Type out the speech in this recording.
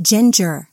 ginger.